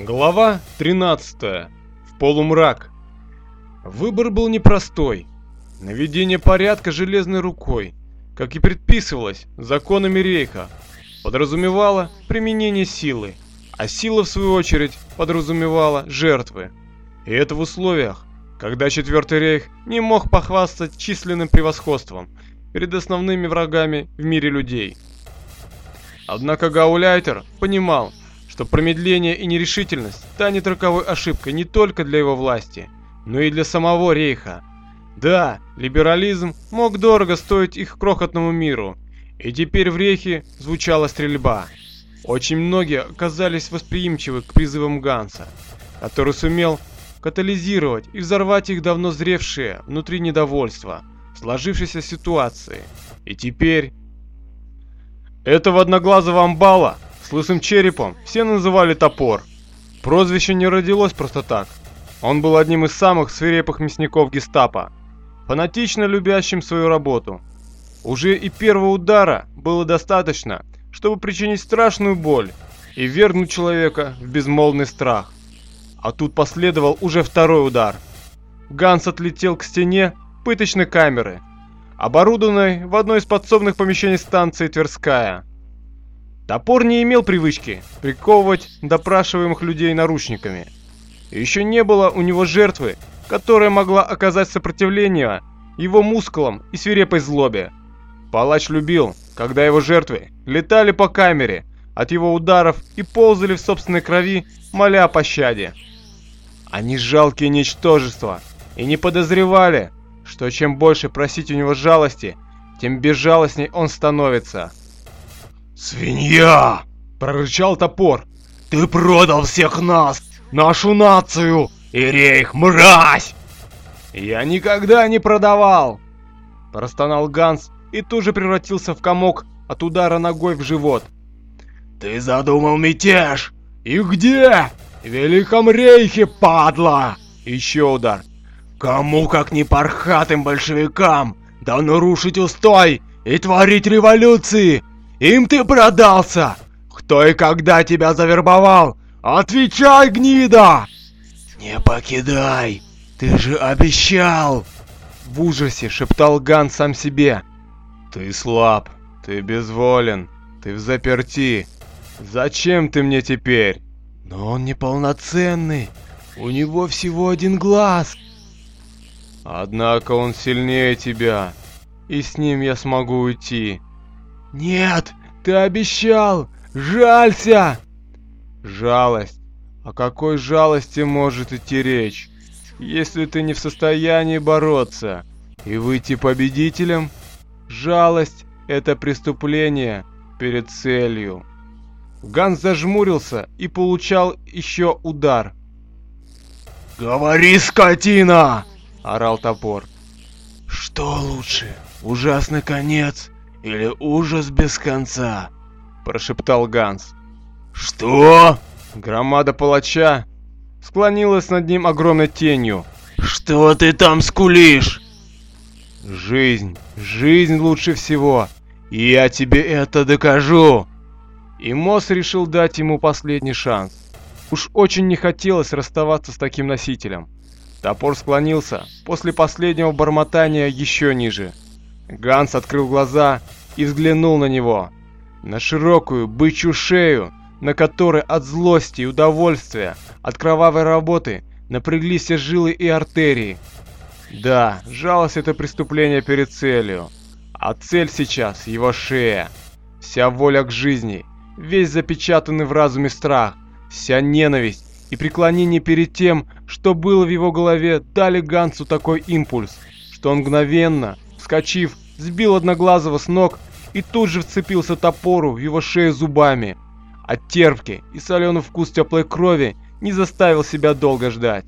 Глава 13. В полумрак. Выбор был непростой. Наведение порядка железной рукой, как и предписывалось законами Рейха, подразумевало применение силы, а сила, в свою очередь, подразумевала жертвы. И это в условиях, когда Четвертый Рейх не мог похвастать численным превосходством перед основными врагами в мире людей. Однако Гауляйтер понимал, что промедление и нерешительность станет роковой ошибкой не только для его власти, но и для самого Рейха. Да, либерализм мог дорого стоить их крохотному миру, и теперь в Рейхе звучала стрельба. Очень многие оказались восприимчивы к призывам Ганса, который сумел катализировать и взорвать их давно зревшее внутри недовольство сложившейся ситуации. И теперь... Этого одноглазого амбала с лысым черепом все называли Топор. Прозвище не родилось просто так. Он был одним из самых свирепых мясников гестапо, фанатично любящим свою работу. Уже и первого удара было достаточно, чтобы причинить страшную боль и вернуть человека в безмолвный страх. А тут последовал уже второй удар. Ганс отлетел к стене пыточной камеры, оборудованной в одной из подсобных помещений станции Тверская. Топор не имел привычки приковывать допрашиваемых людей наручниками. Еще не было у него жертвы, которая могла оказать сопротивление его мускулам и свирепой злобе. Палач любил, когда его жертвы летали по камере от его ударов и ползали в собственной крови, моля о пощаде. Они жалкие ничтожества и не подозревали, что чем больше просить у него жалости, тем безжалостней он становится. «Свинья!» – прорычал топор. «Ты продал всех нас, нашу нацию, и рейх, мразь!» «Я никогда не продавал!» – простонал Ганс и тут же превратился в комок от удара ногой в живот. «Ты задумал мятеж! И где? В Великом Рейхе, падла!» Еще удар. «Кому, как не пархатым большевикам, да нарушить устой и творить революции, им ты продался! Кто и когда тебя завербовал? Отвечай, гнида!» «Не покидай! Ты же обещал!» В ужасе шептал Ган сам себе. «Ты слаб, ты безволен, ты в заперти. Зачем ты мне теперь?» «Но он неполноценный, у него всего один глаз!» «Однако он сильнее тебя, и с ним я смогу уйти. «Нет, ты обещал! Жалься!» «Жалость? О какой жалости может идти речь, если ты не в состоянии бороться и выйти победителем? Жалость — это преступление перед целью». Ганс зажмурился и получал еще удар. «Говори, скотина!» — орал топор. «Что лучше, ужасный конец или ужас без конца?» – прошептал Ганс. «Что?» Громада палача склонилась над ним огромной тенью. «Что ты там скулишь?» «Жизнь, жизнь лучше всего, и я тебе это докажу!» И Мосс решил дать ему последний шанс. Уж очень не хотелось расставаться с таким носителем. Топор склонился после последнего бормотания еще ниже. Ганс открыл глаза и взглянул на него. На широкую бычью шею, на которой от злости и удовольствия, от кровавой работы напряглись все жилы и артерии. Да, жалость это преступление перед целью. А цель сейчас его шея. Вся воля к жизни, весь запечатанный в разуме страх, вся ненависть и преклонение перед тем, что было в его голове, дали Гансу такой импульс, что он мгновенно, вскочив, сбил Одноглазого с ног и тут же вцепился топору в его шею зубами. А терпкий и соленый вкус теплой крови не заставил себя долго ждать.